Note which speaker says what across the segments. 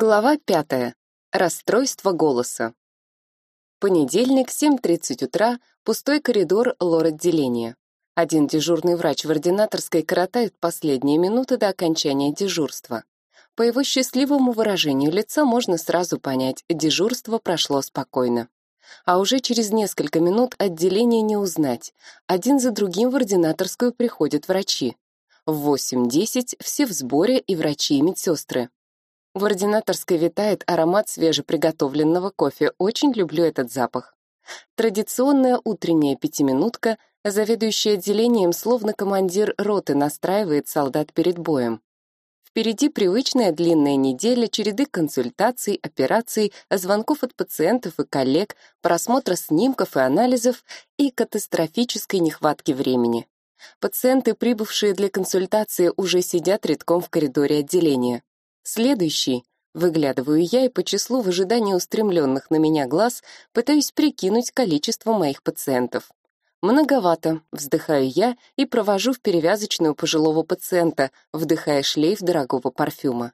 Speaker 1: Глава пятая. Расстройство голоса. Понедельник, 7.30 утра, пустой коридор лор-отделения. Один дежурный врач в ординаторской коротает последние минуты до окончания дежурства. По его счастливому выражению лица можно сразу понять, дежурство прошло спокойно. А уже через несколько минут отделение не узнать. Один за другим в ординаторскую приходят врачи. В 8.10 все в сборе и врачи, и медсестры. В ординаторской витает аромат свежеприготовленного кофе. Очень люблю этот запах. Традиционная утренняя пятиминутка, заведующая отделением словно командир роты настраивает солдат перед боем. Впереди привычная длинная неделя, череды консультаций, операций, звонков от пациентов и коллег, просмотра снимков и анализов и катастрофической нехватки времени. Пациенты, прибывшие для консультации, уже сидят редком в коридоре отделения. Следующий. Выглядываю я и по числу в ожидании устремленных на меня глаз пытаюсь прикинуть количество моих пациентов. Многовато, вздыхаю я и провожу в перевязочную пожилого пациента, вдыхая шлейф дорогого парфюма.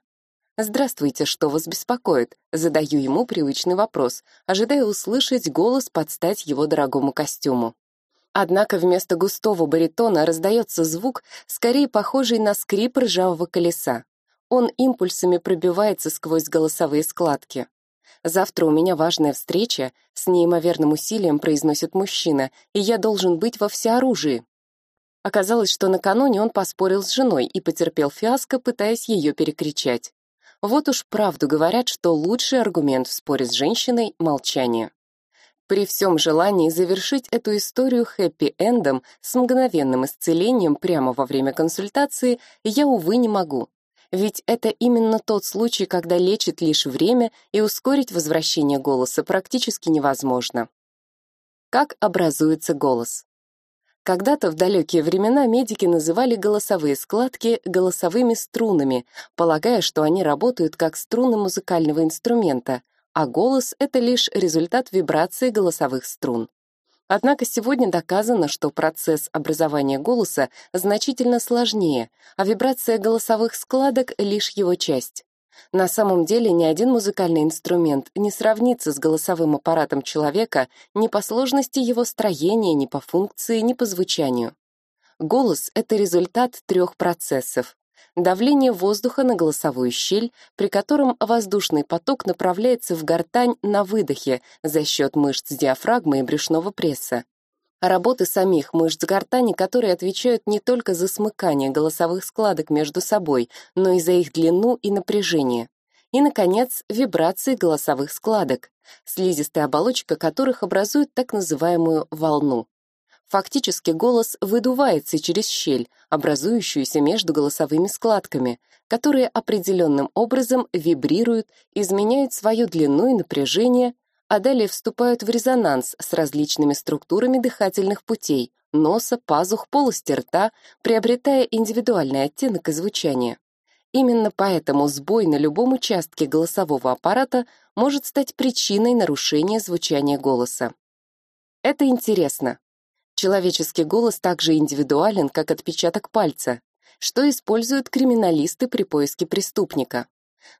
Speaker 1: «Здравствуйте, что вас беспокоит?» Задаю ему привычный вопрос, ожидая услышать голос под стать его дорогому костюму. Однако вместо густого баритона раздается звук, скорее похожий на скрип ржавого колеса. Он импульсами пробивается сквозь голосовые складки. «Завтра у меня важная встреча», — с неимоверным усилием произносит мужчина, «и я должен быть во всеоружии». Оказалось, что накануне он поспорил с женой и потерпел фиаско, пытаясь ее перекричать. Вот уж правду говорят, что лучший аргумент в споре с женщиной — молчание. При всем желании завершить эту историю хэппи-эндом с мгновенным исцелением прямо во время консультации я, увы, не могу. Ведь это именно тот случай, когда лечит лишь время, и ускорить возвращение голоса практически невозможно. Как образуется голос? Когда-то в далекие времена медики называли голосовые складки голосовыми струнами, полагая, что они работают как струны музыкального инструмента, а голос — это лишь результат вибрации голосовых струн. Однако сегодня доказано, что процесс образования голоса значительно сложнее, а вибрация голосовых складок — лишь его часть. На самом деле ни один музыкальный инструмент не сравнится с голосовым аппаратом человека ни по сложности его строения, ни по функции, ни по звучанию. Голос — это результат трех процессов давление воздуха на голосовую щель, при котором воздушный поток направляется в гортань на выдохе за счет мышц диафрагмы и брюшного пресса. Работы самих мышц гортани, которые отвечают не только за смыкание голосовых складок между собой, но и за их длину и напряжение. И, наконец, вибрации голосовых складок, слизистая оболочка которых образует так называемую волну. Фактически голос выдувается через щель, образующуюся между голосовыми складками, которые определенным образом вибрируют, изменяют свою длину и напряжение, а далее вступают в резонанс с различными структурами дыхательных путей, носа, пазух, полости рта, приобретая индивидуальный оттенок и звучание. Именно поэтому сбой на любом участке голосового аппарата может стать причиной нарушения звучания голоса. Это интересно. Человеческий голос также индивидуален, как отпечаток пальца, что используют криминалисты при поиске преступника.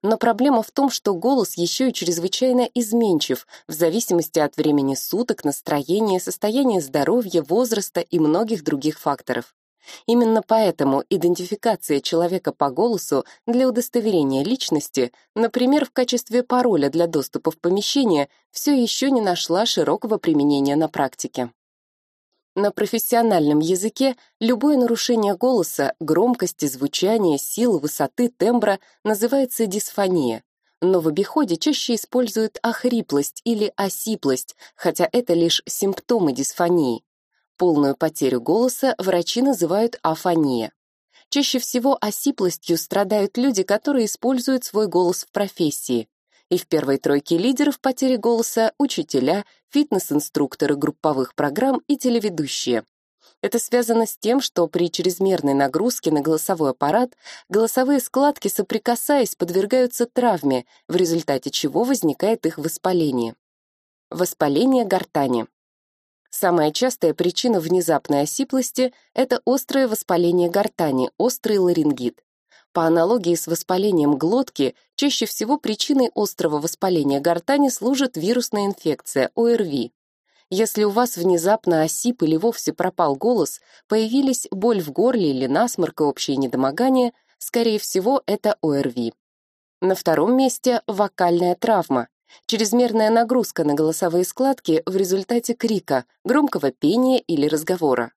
Speaker 1: Но проблема в том, что голос еще и чрезвычайно изменчив в зависимости от времени суток, настроения, состояния здоровья, возраста и многих других факторов. Именно поэтому идентификация человека по голосу для удостоверения личности, например, в качестве пароля для доступа в помещение, все еще не нашла широкого применения на практике. На профессиональном языке любое нарушение голоса, громкости, звучания, силы, высоты, тембра называется дисфония. Но в обиходе чаще используют охриплость или осиплость, хотя это лишь симптомы дисфонии. Полную потерю голоса врачи называют афония. Чаще всего осиплостью страдают люди, которые используют свой голос в профессии и в первой тройке лидеров потери голоса учителя, фитнес-инструкторы групповых программ и телеведущие. Это связано с тем, что при чрезмерной нагрузке на голосовой аппарат голосовые складки, соприкасаясь, подвергаются травме, в результате чего возникает их воспаление. Воспаление гортани. Самая частая причина внезапной осиплости — это острое воспаление гортани, острый ларингит. По аналогии с воспалением глотки, чаще всего причиной острого воспаления гортани служит вирусная инфекция ОРВИ. Если у вас внезапно осип или вовсе пропал голос, появились боль в горле или насморк и общее недомогание, скорее всего, это ОРВИ. На втором месте вокальная травма. Чрезмерная нагрузка на голосовые складки в результате крика, громкого пения или разговора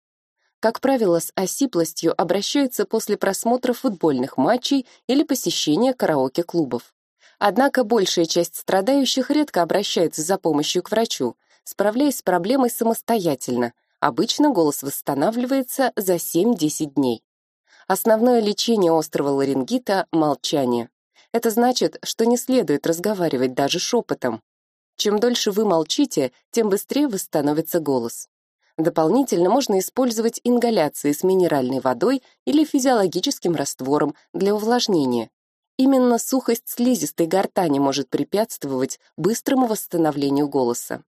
Speaker 1: как правило, с осиплостью обращаются после просмотра футбольных матчей или посещения караоке-клубов. Однако большая часть страдающих редко обращается за помощью к врачу, справляясь с проблемой самостоятельно. Обычно голос восстанавливается за 7-10 дней. Основное лечение острого ларингита — молчание. Это значит, что не следует разговаривать даже шепотом. Чем дольше вы молчите, тем быстрее восстановится голос. Дополнительно можно использовать ингаляции с минеральной водой или физиологическим раствором для увлажнения. Именно сухость слизистой гортани может препятствовать быстрому восстановлению голоса.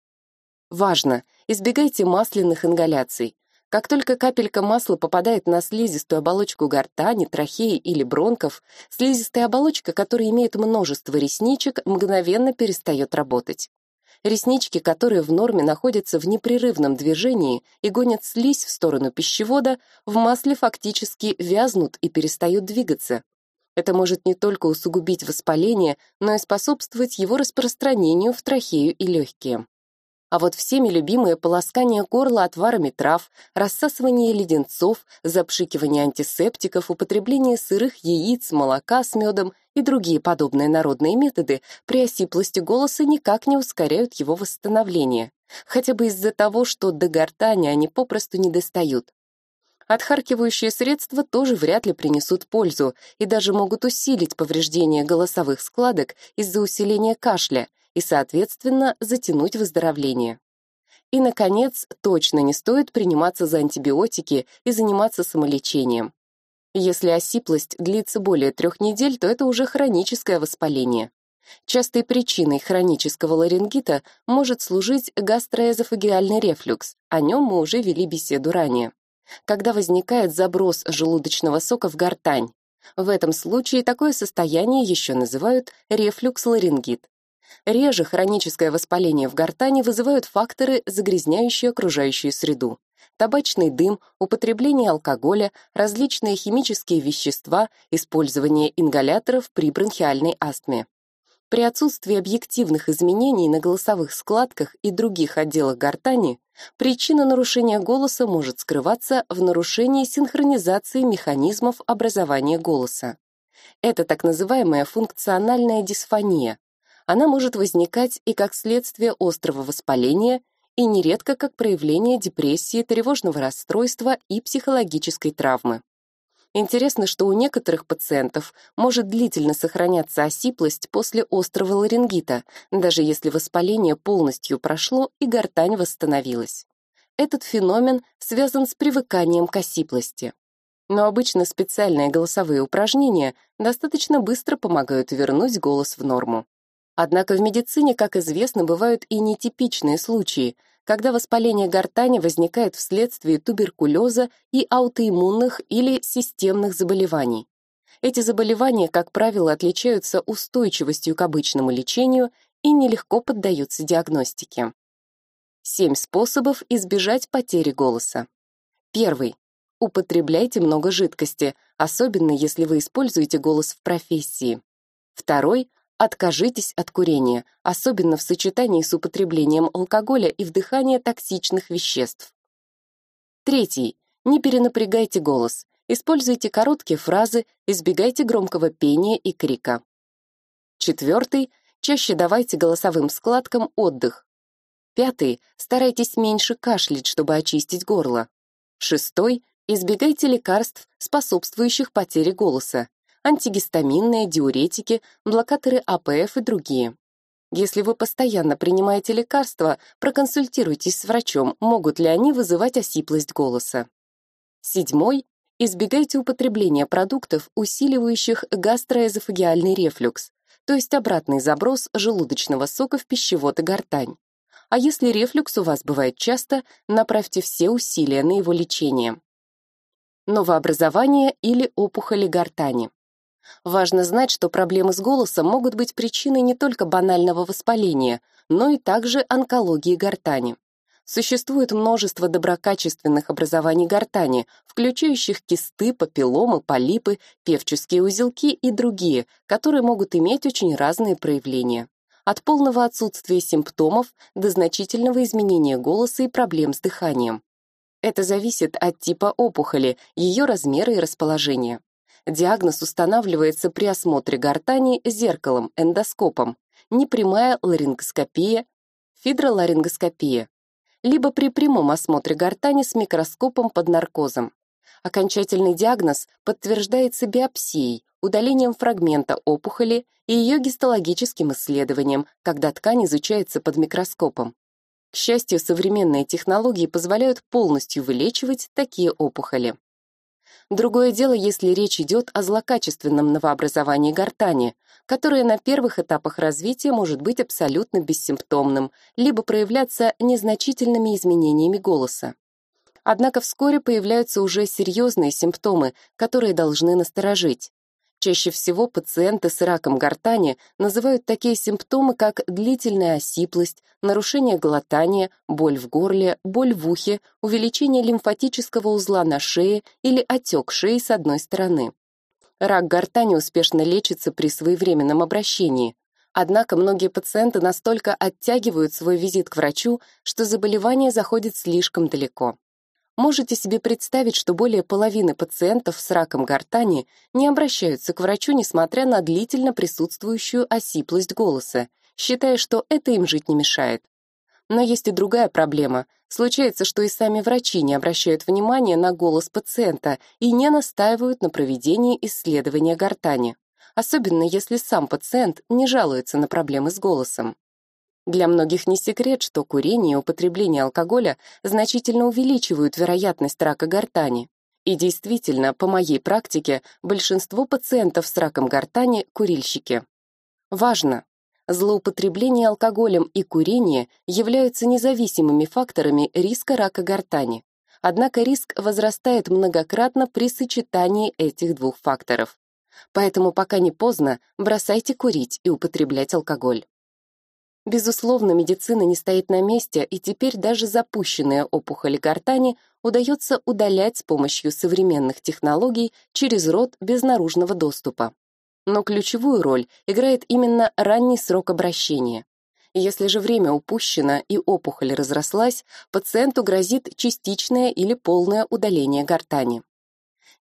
Speaker 1: Важно, избегайте масляных ингаляций. Как только капелька масла попадает на слизистую оболочку гортани, трахеи или бронхов, слизистая оболочка, которая имеет множество ресничек, мгновенно перестает работать. Реснички, которые в норме находятся в непрерывном движении и гонят слизь в сторону пищевода, в масле фактически вязнут и перестают двигаться. Это может не только усугубить воспаление, но и способствовать его распространению в трахею и легкие. А вот всеми любимые полоскание горла отварами трав, рассасывание леденцов, запшикивание антисептиков, употребление сырых яиц, молока с медом и другие подобные народные методы при осиплости голоса никак не ускоряют его восстановление, хотя бы из-за того, что до гортани они попросту не достают. Отхаркивающие средства тоже вряд ли принесут пользу и даже могут усилить повреждение голосовых складок из-за усиления кашля, и, соответственно, затянуть выздоровление. И, наконец, точно не стоит приниматься за антибиотики и заниматься самолечением. Если осиплость длится более трех недель, то это уже хроническое воспаление. Частой причиной хронического ларингита может служить гастроэзофагиальный рефлюкс, о нем мы уже вели беседу ранее. Когда возникает заброс желудочного сока в гортань. В этом случае такое состояние еще называют рефлюкс-ларингит. Реже хроническое воспаление в гортани вызывают факторы, загрязняющие окружающую среду. Табачный дым, употребление алкоголя, различные химические вещества, использование ингаляторов при бронхиальной астме. При отсутствии объективных изменений на голосовых складках и других отделах гортани причина нарушения голоса может скрываться в нарушении синхронизации механизмов образования голоса. Это так называемая функциональная дисфония, она может возникать и как следствие острого воспаления, и нередко как проявление депрессии, тревожного расстройства и психологической травмы. Интересно, что у некоторых пациентов может длительно сохраняться осиплость после острого ларингита, даже если воспаление полностью прошло и гортань восстановилась. Этот феномен связан с привыканием к осиплости. Но обычно специальные голосовые упражнения достаточно быстро помогают вернуть голос в норму. Однако в медицине, как известно, бывают и нетипичные случаи, когда воспаление гортани возникает вследствие туберкулеза и аутоиммунных или системных заболеваний. Эти заболевания, как правило, отличаются устойчивостью к обычному лечению и нелегко поддаются диагностике. Семь способов избежать потери голоса. Первый. Употребляйте много жидкости, особенно если вы используете голос в профессии. Второй Откажитесь от курения, особенно в сочетании с употреблением алкоголя и вдыхания токсичных веществ. Третий. Не перенапрягайте голос. Используйте короткие фразы, избегайте громкого пения и крика. Четвертый. Чаще давайте голосовым складкам отдых. Пятый. Старайтесь меньше кашлять, чтобы очистить горло. Шестой. Избегайте лекарств, способствующих потере голоса антигистаминные, диуретики, блокаторы АПФ и другие. Если вы постоянно принимаете лекарства, проконсультируйтесь с врачом, могут ли они вызывать осиплость голоса. Седьмой. Избегайте употребления продуктов, усиливающих гастроэзофагиальный рефлюкс, то есть обратный заброс желудочного сока в пищевод и гортань. А если рефлюкс у вас бывает часто, направьте все усилия на его лечение. Новообразование или опухоли гортани. Важно знать, что проблемы с голосом могут быть причиной не только банального воспаления, но и также онкологии гортани. Существует множество доброкачественных образований гортани, включающих кисты, папилломы, полипы, певческие узелки и другие, которые могут иметь очень разные проявления. От полного отсутствия симптомов до значительного изменения голоса и проблем с дыханием. Это зависит от типа опухоли, ее размера и расположения. Диагноз устанавливается при осмотре гортани зеркалом, эндоскопом, непрямая ларингоскопия, фидроларингоскопия, либо при прямом осмотре гортани с микроскопом под наркозом. Окончательный диагноз подтверждается биопсией, удалением фрагмента опухоли и ее гистологическим исследованием, когда ткань изучается под микроскопом. К счастью, современные технологии позволяют полностью вылечивать такие опухоли. Другое дело, если речь идет о злокачественном новообразовании гортани, которое на первых этапах развития может быть абсолютно бессимптомным, либо проявляться незначительными изменениями голоса. Однако вскоре появляются уже серьезные симптомы, которые должны насторожить. Чаще всего пациенты с раком гортани называют такие симптомы, как длительная осиплость, нарушение глотания, боль в горле, боль в ухе, увеличение лимфатического узла на шее или отек шеи с одной стороны. Рак гортани успешно лечится при своевременном обращении. Однако многие пациенты настолько оттягивают свой визит к врачу, что заболевание заходит слишком далеко. Можете себе представить, что более половины пациентов с раком гортани не обращаются к врачу, несмотря на длительно присутствующую осиплость голоса, считая, что это им жить не мешает. Но есть и другая проблема. Случается, что и сами врачи не обращают внимания на голос пациента и не настаивают на проведении исследования гортани, особенно если сам пациент не жалуется на проблемы с голосом. Для многих не секрет, что курение и употребление алкоголя значительно увеличивают вероятность рака гортани. И действительно, по моей практике, большинство пациентов с раком гортани – курильщики. Важно! Злоупотребление алкоголем и курение являются независимыми факторами риска рака гортани. Однако риск возрастает многократно при сочетании этих двух факторов. Поэтому пока не поздно, бросайте курить и употреблять алкоголь. Безусловно, медицина не стоит на месте, и теперь даже запущенные опухоли гортани удается удалять с помощью современных технологий через рот без наружного доступа. Но ключевую роль играет именно ранний срок обращения. Если же время упущено и опухоль разрослась, пациенту грозит частичное или полное удаление гортани.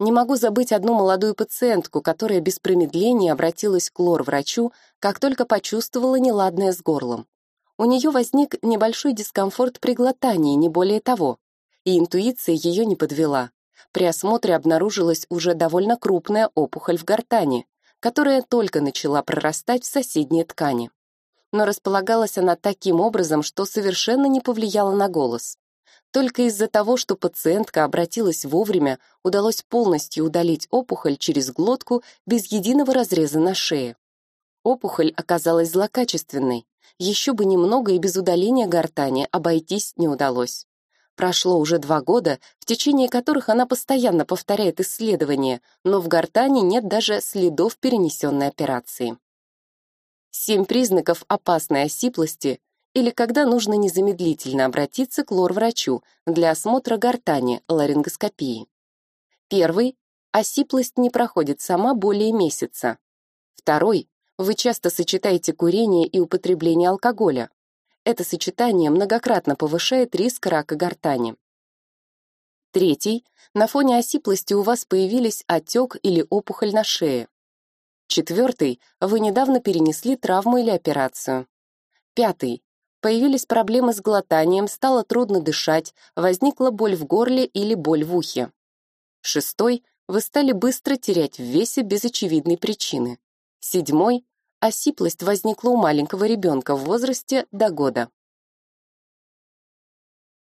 Speaker 1: Не могу забыть одну молодую пациентку, которая без промедления обратилась к лор-врачу, как только почувствовала неладное с горлом. У нее возник небольшой дискомфорт при глотании, не более того. И интуиция ее не подвела. При осмотре обнаружилась уже довольно крупная опухоль в гортани, которая только начала прорастать в соседние ткани. Но располагалась она таким образом, что совершенно не повлияла на голос. Только из-за того, что пациентка обратилась вовремя, удалось полностью удалить опухоль через глотку без единого разреза на шее. Опухоль оказалась злокачественной. Еще бы немного и без удаления гортани обойтись не удалось. Прошло уже два года, в течение которых она постоянно повторяет исследования, но в гортани нет даже следов перенесенной операции. Семь признаков опасной осиплости или когда нужно незамедлительно обратиться к лор-врачу для осмотра гортани, ларингоскопии. Первый – осиплость не проходит сама более месяца. Второй – вы часто сочетаете курение и употребление алкоголя. Это сочетание многократно повышает риск рака гортани. Третий – на фоне осиплости у вас появились отек или опухоль на шее. Четвертый – вы недавно перенесли травму или операцию. Пятый Появились проблемы с глотанием, стало трудно дышать, возникла боль в горле или боль в ухе. Шестой – вы стали быстро терять в весе без очевидной причины. Седьмой – осиплость возникла у маленького ребенка в возрасте до года.